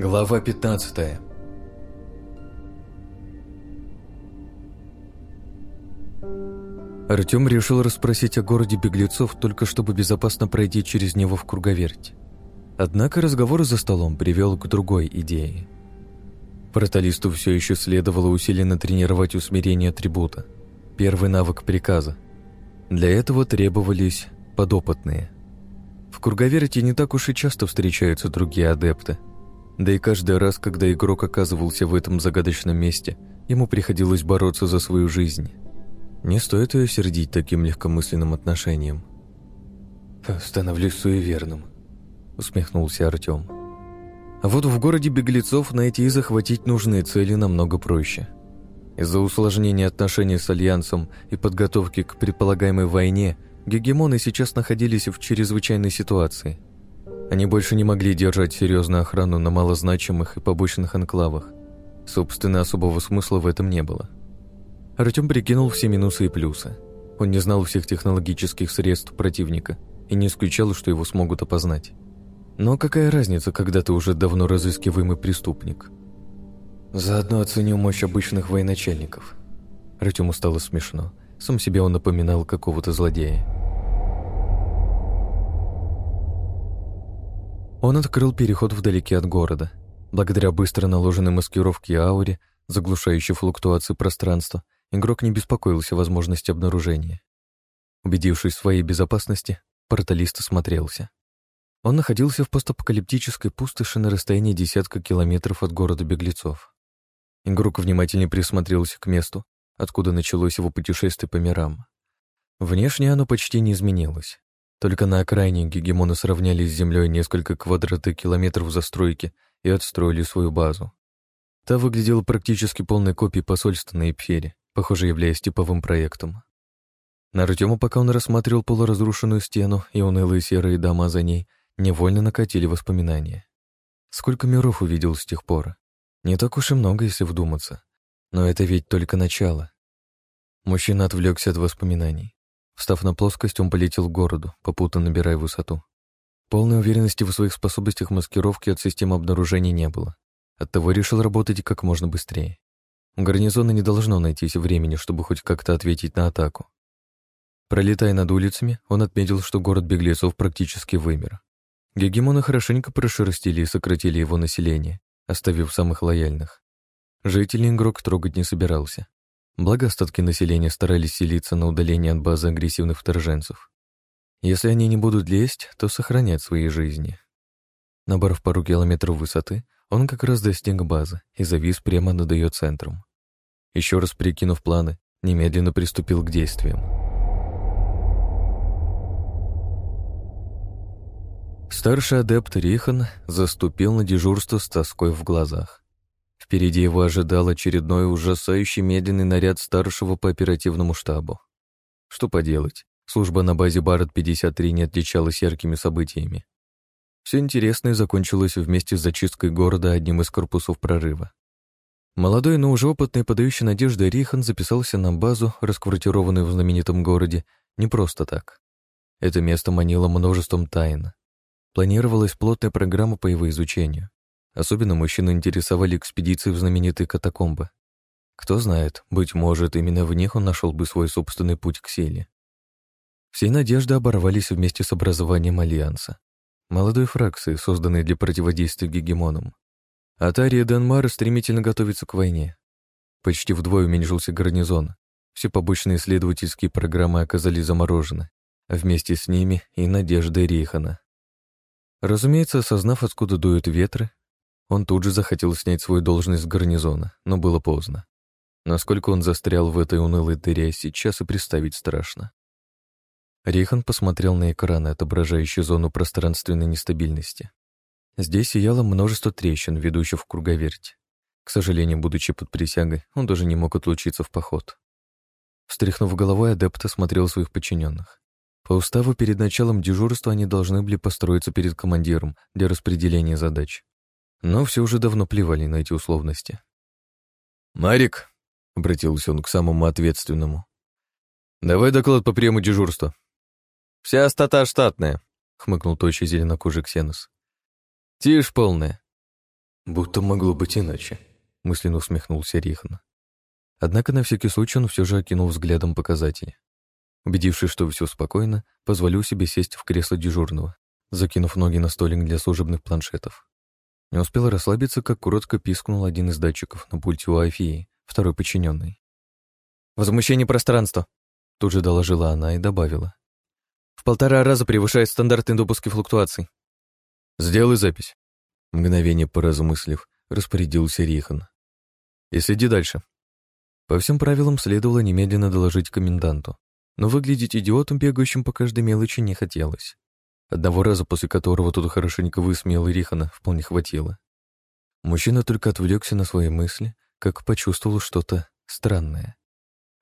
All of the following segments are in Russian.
Глава 15 Артем решил расспросить о городе беглецов, только чтобы безопасно пройти через него в круговерть. Однако разговор за столом привел к другой идее. Порталисту все еще следовало усиленно тренировать усмирение атрибута, первый навык приказа. Для этого требовались подопытные. В круговерте не так уж и часто встречаются другие адепты. Да и каждый раз, когда игрок оказывался в этом загадочном месте, ему приходилось бороться за свою жизнь. Не стоит ее сердить таким легкомысленным отношением. «Становлюсь суеверным», — усмехнулся Артем. А вот в городе беглецов найти и захватить нужные цели намного проще. Из-за усложнения отношений с Альянсом и подготовки к предполагаемой войне гегемоны сейчас находились в чрезвычайной ситуации. Они больше не могли держать серьезную охрану на малозначимых и побочных анклавах. Собственно, особого смысла в этом не было. Артем прикинул все минусы и плюсы. Он не знал всех технологических средств противника и не исключал, что его смогут опознать. Но какая разница, когда ты уже давно разыскиваемый преступник? Заодно оценил мощь обычных военачальников. Артему стало смешно. Сам себе он напоминал какого-то злодея. Он открыл переход вдалеке от города. Благодаря быстро наложенной маскировке и ауре, заглушающей флуктуации пространства, игрок не беспокоился возможности обнаружения. Убедившись в своей безопасности, порталист осмотрелся. Он находился в постапокалиптической пустоши на расстоянии десятка километров от города беглецов. Игрок внимательно присмотрелся к месту, откуда началось его путешествие по мирам. Внешне оно почти не изменилось. Только на окраине гегемоны сравняли с землей несколько квадратных километров застройки и отстроили свою базу. Та выглядела практически полной копией посольства на Эпфере похоже, являясь типовым проектом. На Артема, пока он рассматривал полуразрушенную стену и унылые серые дома за ней, невольно накатили воспоминания. Сколько миров увидел с тех пор. Не так уж и много, если вдуматься. Но это ведь только начало. Мужчина отвлекся от воспоминаний. Встав на плоскость, он полетел к городу, попутно набирая высоту. Полной уверенности в своих способностях маскировки от системы обнаружения не было. Оттого решил работать как можно быстрее. У гарнизона не должно найтись времени, чтобы хоть как-то ответить на атаку. Пролетая над улицами, он отметил, что город беглецов практически вымер. Гегемоны хорошенько прошерстили и сократили его население, оставив самых лояльных. Жителей игрок трогать не собирался. Благо остатки населения старались селиться на удалении от базы агрессивных вторженцев. Если они не будут лезть, то сохранят свои жизни. Набрав пару километров высоты, он как раз достиг базы и завис прямо над ее центром. Еще раз прикинув планы, немедленно приступил к действиям. Старший адепт Рихан заступил на дежурство с тоской в глазах. Впереди его ожидал очередной ужасающий медленный наряд старшего по оперативному штабу. Что поделать, служба на базе Барретт-53 не отличалась яркими событиями. Все интересное закончилось вместе с зачисткой города одним из корпусов прорыва. Молодой, но уже опытный, подающий надежды Рихан записался на базу, расквартированную в знаменитом городе, не просто так. Это место манило множеством тайн. Планировалась плотная программа по его изучению. Особенно мужчину интересовали экспедиции в знаменитые катакомбы. Кто знает, быть может, именно в них он нашел бы свой собственный путь к силе. Все надежды оборвались вместе с образованием Альянса молодой фракции, созданной для противодействия гегемонам. Атария Данмар стремительно готовится к войне. Почти вдвое уменьшился гарнизон. Все побочные исследовательские программы оказались заморожены, а вместе с ними и надежды Рейхана. Разумеется, осознав, откуда дуют ветры, он тут же захотел снять свою должность с гарнизона, но было поздно. Насколько он застрял в этой унылой дыре, сейчас и представить страшно. Рихан посмотрел на экраны, отображающие зону пространственной нестабильности. Здесь сияло множество трещин, ведущих в круговерть. К сожалению, будучи под присягой, он даже не мог отлучиться в поход. Встряхнув головой, адепт осмотрел своих подчиненных. По уставу перед началом дежурства они должны были построиться перед командиром для распределения задач. Но все уже давно плевали на эти условности. «Марик», — обратился он к самому ответственному, — «давай доклад по приему дежурства». «Вся стата штатная», — хмыкнул тощий зеленокожий Ксенос. «Тишь полная». Будто могло быть иначе, мысленно усмехнулся Рихан. Однако на всякий случай он все же окинул взглядом показатели. Убедившись, что все спокойно, позволил себе сесть в кресло дежурного, закинув ноги на столик для служебных планшетов. Не успел расслабиться, как коротко пискнул один из датчиков на пульте у Афии, второй подчиненный. «Возмущение пространства», — тут же доложила она и добавила. «В полтора раза превышает стандартные допуски флуктуаций». «Сделай запись», — мгновение поразмыслив, распорядился Рихан. «И следи дальше». По всем правилам следовало немедленно доложить коменданту, но выглядеть идиотом, бегающим по каждой мелочи, не хотелось. Одного раза, после которого тут хорошенько высмеял Рихана, вполне хватило. Мужчина только отвлекся на свои мысли, как почувствовал что-то странное.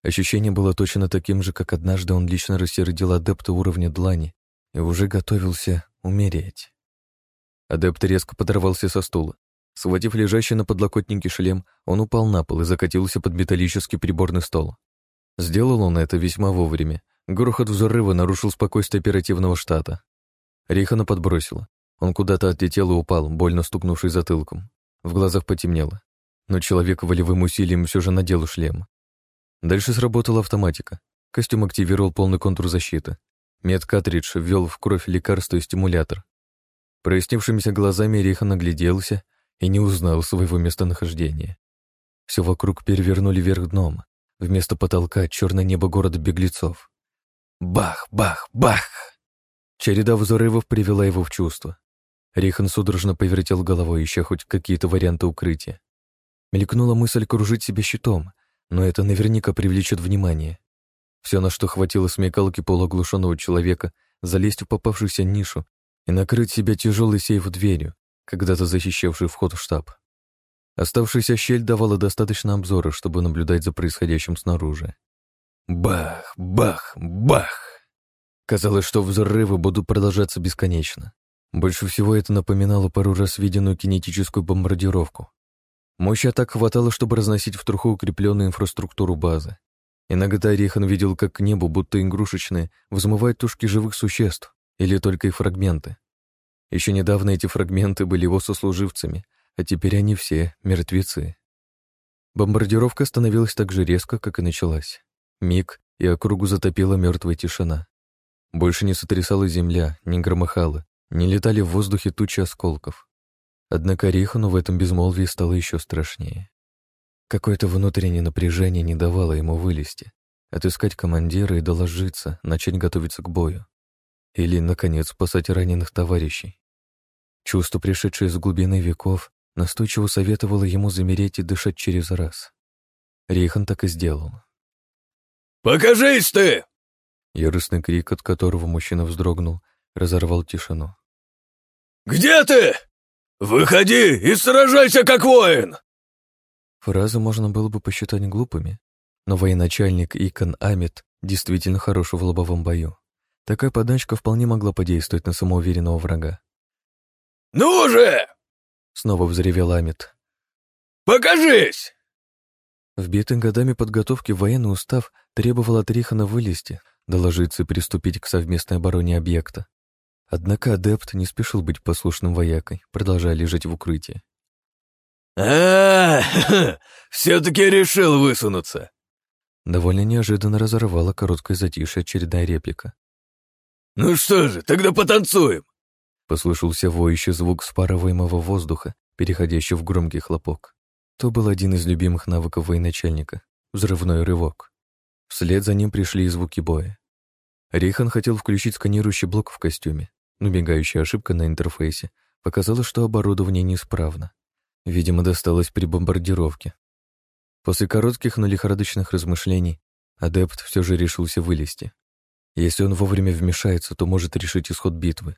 Ощущение было точно таким же, как однажды он лично рассердил адепта уровня длани и уже готовился умереть. Адепт резко подорвался со стула. Схватив лежащий на подлокотнике шлем, он упал на пол и закатился под металлический приборный стол. Сделал он это весьма вовремя. Грохот взрыва нарушил спокойствие оперативного штата. Рихана подбросило. Он куда-то отлетел и упал, больно стукнувший затылком. В глазах потемнело. Но человек волевым усилием все же надел шлем. Дальше сработала автоматика. Костюм активировал полный контур защиты. Медкартридж ввел в кровь лекарство и стимулятор. Прояснившимися глазами Рихан огляделся и не узнал своего местонахождения. Все вокруг перевернули вверх дном. Вместо потолка черное небо города беглецов. Бах, бах, бах! Череда взрывов привела его в чувство. Рихан судорожно повертел головой, ища хоть какие-то варианты укрытия. Мелькнула мысль кружить себя щитом, но это наверняка привлечет внимание. Все, на что хватило смекалки полуоглушенного человека, залезть в попавшуюся нишу и накрыть себя тяжелой сейф дверью, когда-то защищавший вход в штаб. Оставшаяся щель давала достаточно обзора, чтобы наблюдать за происходящим снаружи. Бах, бах, бах! Казалось, что взрывы будут продолжаться бесконечно. Больше всего это напоминало пару раз виденную кинетическую бомбардировку. Мощи атак хватало, чтобы разносить в труху укрепленную инфраструктуру базы. Иногда Рихан видел, как к небу, будто игрушечные, взмывают тушки живых существ, или только их фрагменты. Еще недавно эти фрагменты были его сослуживцами, а теперь они все мертвецы. Бомбардировка становилась так же резко, как и началась. Миг, и округу затопила мертвая тишина. Больше не сотрясала земля, не громыхала, не летали в воздухе тучи осколков. Однако Рихану в этом безмолвии стало еще страшнее. Какое-то внутреннее напряжение не давало ему вылезти, отыскать командира и доложиться, начать готовиться к бою. Или, наконец, спасать раненых товарищей. Чувство, пришедшее из глубины веков, настойчиво советовало ему замереть и дышать через раз. Рихан так и сделал. «Покажись ты!» Яростный крик, от которого мужчина вздрогнул, разорвал тишину. «Где ты? Выходи и сражайся как воин!» Фразы можно было бы посчитать глупыми, но военачальник Икон Амит действительно хорош в лобовом бою. Такая подачка вполне могла подействовать на самоуверенного врага. «Ну же!» — снова взревел Амит. «Покажись!» Вбитый годами подготовки военный устав требовал от Рихана вылезти, доложиться и приступить к совместной обороне объекта. Однако адепт не спешил быть послушным воякой, продолжая лежать в укрытии. а, все-таки решил высунуться!» Довольно неожиданно разорвала короткое затишье очередная реплика. «Ну что же, тогда потанцуем!» Послышался воющий звук спарываемого воздуха, переходящий в громкий хлопок. То был один из любимых навыков военачальника — взрывной рывок. Вслед за ним пришли и звуки боя. Рихан хотел включить сканирующий блок в костюме, но мигающая ошибка на интерфейсе показала, что оборудование неисправно. Видимо, досталось при бомбардировке. После коротких, но лихорадочных размышлений адепт все же решился вылезти. Если он вовремя вмешается, то может решить исход битвы.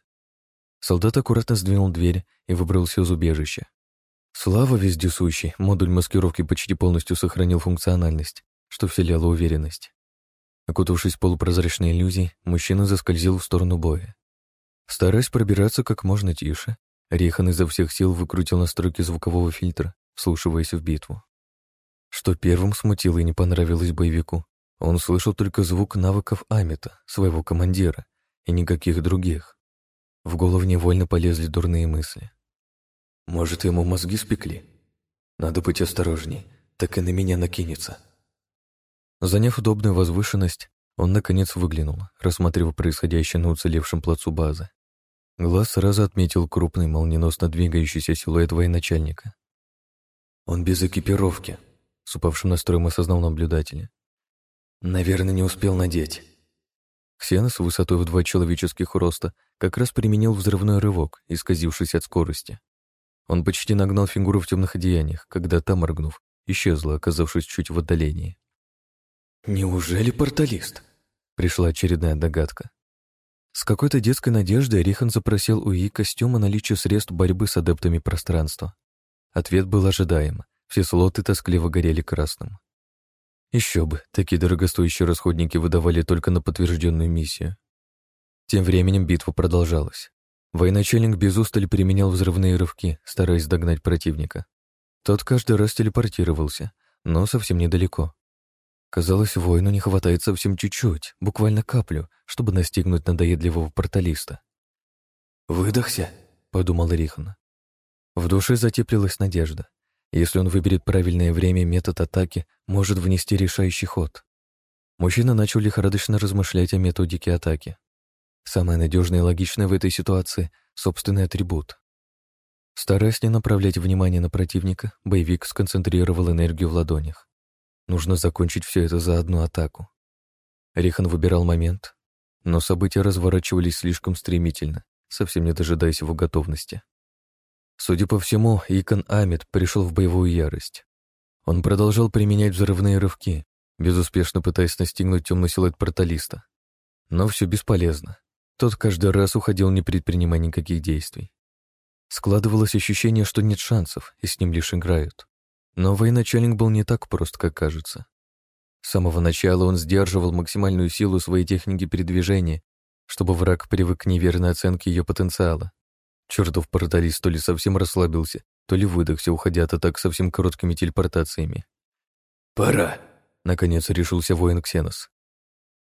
Солдат аккуратно сдвинул дверь и выбрался из убежища. Слава вездесущий, модуль маскировки почти полностью сохранил функциональность, что вселяло уверенность. Окутавшись полупрозрачной иллюзией, мужчина заскользил в сторону боя. Стараясь пробираться как можно тише, Рихан изо всех сил выкрутил настройки звукового фильтра, вслушиваясь в битву. Что первым смутило и не понравилось боевику, он слышал только звук навыков Амита, своего командира, и никаких других. В голову невольно полезли дурные мысли. Может, ему мозги спекли? Надо быть осторожней, так и на меня накинется. Заняв удобную возвышенность, он, наконец, выглянул, рассматривая происходящее на уцелевшем плацу базы. Глаз сразу отметил крупный, молниеносно двигающийся силуэт военачальника. «Он без экипировки», — с упавшим настроем осознал наблюдателя. «Наверное, не успел надеть». Ксенос высотой в два человеческих роста как раз применил взрывной рывок, исказившись от скорости. Он почти нагнал фигуру в темных одеяниях, когда та, моргнув, исчезла, оказавшись чуть в отдалении. «Неужели порталист?» — пришла очередная догадка. С какой-то детской надеждой Рихан запросил у ИИ костюма наличие средств борьбы с адептами пространства. Ответ был ожидаем. Все слоты тоскливо горели красным. Еще бы, такие дорогостоящие расходники выдавали только на подтвержденную миссию. Тем временем битва продолжалась. Военачальник без устали применял взрывные рывки, стараясь догнать противника. Тот каждый раз телепортировался, но совсем недалеко. Казалось, воину не хватает совсем чуть-чуть, буквально каплю, чтобы настигнуть надоедливого порталиста. «Выдохся», — подумал Рихан. В душе затеплилась надежда. Если он выберет правильное время, метод атаки может внести решающий ход. Мужчина начал лихорадочно размышлять о методике атаки. Самое надежное и логичное в этой ситуации — собственный атрибут. Стараясь не направлять внимание на противника, боевик сконцентрировал энергию в ладонях. Нужно закончить все это за одну атаку. Рихан выбирал момент, но события разворачивались слишком стремительно, совсем не дожидаясь его готовности. Судя по всему, Икон Амид пришел в боевую ярость. Он продолжал применять взрывные рывки, безуспешно пытаясь настигнуть темный силуэт порталиста. Но все бесполезно. Тот каждый раз уходил, не предпринимая никаких действий. Складывалось ощущение, что нет шансов, и с ним лишь играют. Но военачальник был не так прост, как кажется. С самого начала он сдерживал максимальную силу своей техники передвижения, чтобы враг привык к неверной оценке ее потенциала. Чертов порталист то ли совсем расслабился, то ли выдохся, уходя от атак совсем короткими телепортациями. «Пора», — наконец решился воин Ксенос.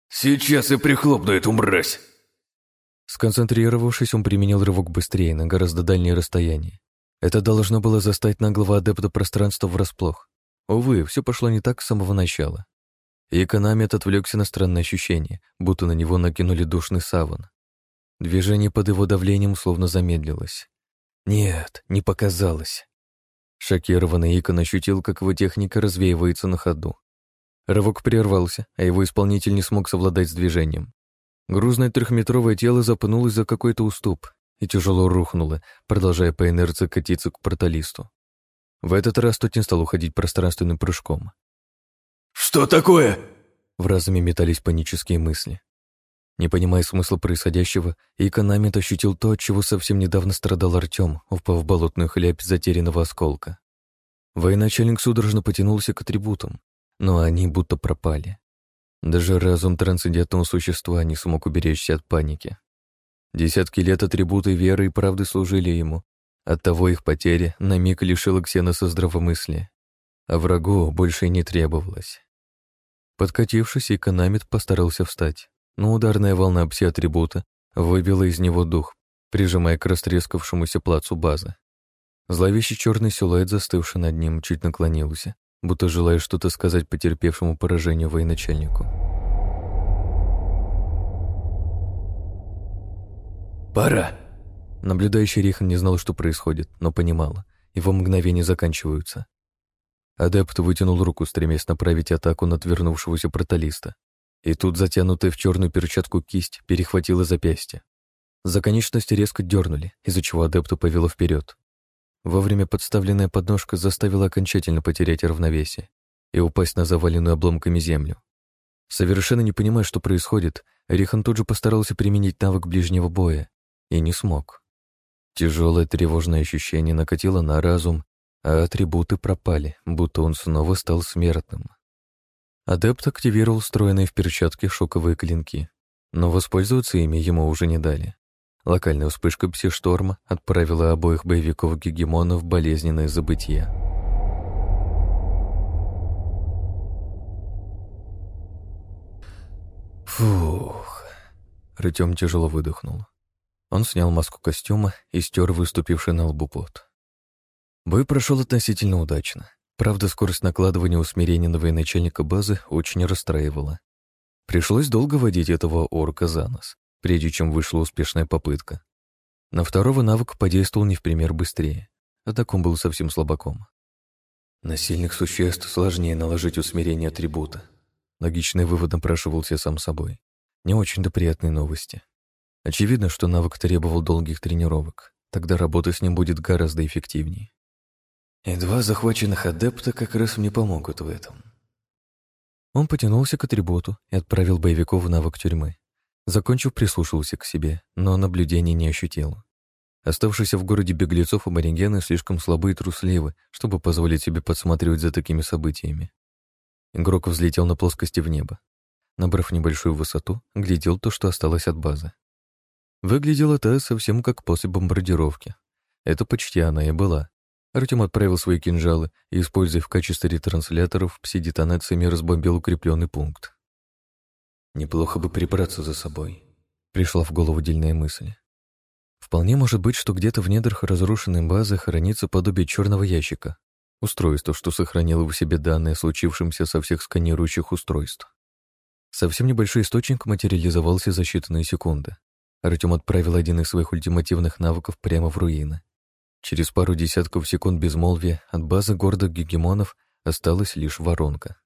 «Сейчас я прихлопну эту мразь!» Сконцентрировавшись, он применил рывок быстрее, на гораздо дальнее расстояние. Это должно было застать наглого адепта пространства врасплох. Увы, все пошло не так с самого начала. И экономит отвлекся на странное ощущение, будто на него накинули душный саван. Движение под его давлением словно замедлилось. Нет, не показалось. Шокированный Икон ощутил, как его техника развеивается на ходу. Рывок прервался, а его исполнитель не смог совладать с движением. Грузное трехметровое тело запнулось за какой-то уступ и тяжело рухнуло, продолжая по инерции катиться к порталисту. В этот раз тот не стал уходить пространственным прыжком. «Что такое?» В разуме метались панические мысли. Не понимая смысла происходящего, Икономит ощутил то, от чего совсем недавно страдал Артем, упав в болотную хлябь затерянного осколка. Военачальник судорожно потянулся к атрибутам, но они будто пропали. Даже разум трансцендентного существа не смог уберечься от паники. Десятки лет атрибуты веры и правды служили ему. Оттого их потеря на миг лишила Ксеноса здравомыслия. А врагу больше не требовалось. Подкатившись, Икономит постарался встать но ударная волна пси-атрибута выбила из него дух, прижимая к растрескавшемуся плацу базы. Зловещий черный силуэт, застывший над ним, чуть наклонился, будто желая что-то сказать потерпевшему поражению военачальнику. «Пора!» Наблюдающий Рихан не знал, что происходит, но понимал. Его мгновения заканчиваются. Адепт вытянул руку, стремясь направить атаку на отвернувшегося проталиста, и тут затянутая в черную перчатку кисть перехватила запястье. За конечности резко дернули, из-за чего адепту повело вперед. Вовремя подставленная подножка заставила окончательно потерять равновесие и упасть на заваленную обломками землю. Совершенно не понимая, что происходит, Рихан тут же постарался применить навык ближнего боя и не смог. Тяжелое тревожное ощущение накатило на разум, а атрибуты пропали, будто он снова стал смертным. Адепт активировал встроенные в перчатки шоковые клинки, но воспользоваться ими ему уже не дали. Локальная вспышка пси-шторма отправила обоих боевиков-гегемона в болезненное забытие. Фух. Артем тяжело выдохнул. Он снял маску костюма и стер выступивший на лбу пот. Бой прошел относительно удачно. Правда, скорость накладывания усмирения на военачальника базы очень расстраивала. Пришлось долго водить этого орка за нос, прежде чем вышла успешная попытка. На второго навык подействовал не в пример быстрее, а так он был совсем слабаком. На сильных существ сложнее наложить усмирение атрибута. Логичный вывод напрашивался сам собой. Не очень-то приятные новости. Очевидно, что навык требовал долгих тренировок. Тогда работа с ним будет гораздо эффективнее. И два захваченных адепта как раз мне помогут в этом. Он потянулся к атрибуту и отправил боевиков в навык тюрьмы. Закончив, прислушался к себе, но наблюдений не ощутил. Оставшиеся в городе беглецов аборигены слишком слабы и трусливы, чтобы позволить себе подсматривать за такими событиями. Игрок взлетел на плоскости в небо. Набрав небольшую высоту, глядел то, что осталось от базы. Выглядела та совсем как после бомбардировки. Это почти она и была. Артем отправил свои кинжалы и, используя в качестве ретрансляторов, пси-детонациями разбомбил укрепленный пункт. «Неплохо бы прибраться за собой», — пришла в голову дельная мысль. Вполне может быть, что где-то в недрах разрушенной базы хранится подобие черного ящика, устройство, что сохранило в себе данные о случившемся со всех сканирующих устройств. Совсем небольшой источник материализовался за считанные секунды. Артем отправил один из своих ультимативных навыков прямо в руины. Через пару десятков секунд безмолвия от базы города гегемонов осталась лишь воронка.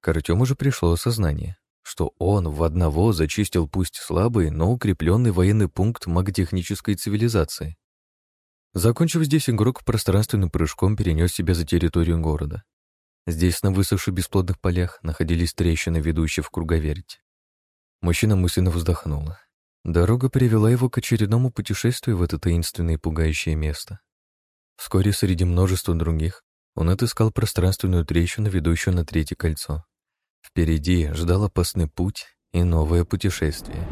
К Артему же пришло осознание, что он в одного зачистил пусть слабый, но укрепленный военный пункт маготехнической цивилизации. Закончив здесь, игрок пространственным прыжком перенес себя за территорию города. Здесь, на высохших бесплодных полях, находились трещины, ведущие в круговерть. Мужчина мысленно вздохнул. Дорога привела его к очередному путешествию в это таинственное и пугающее место. Вскоре среди множества других он отыскал пространственную трещину, ведущую на третье кольцо. Впереди ждал опасный путь и новое путешествие.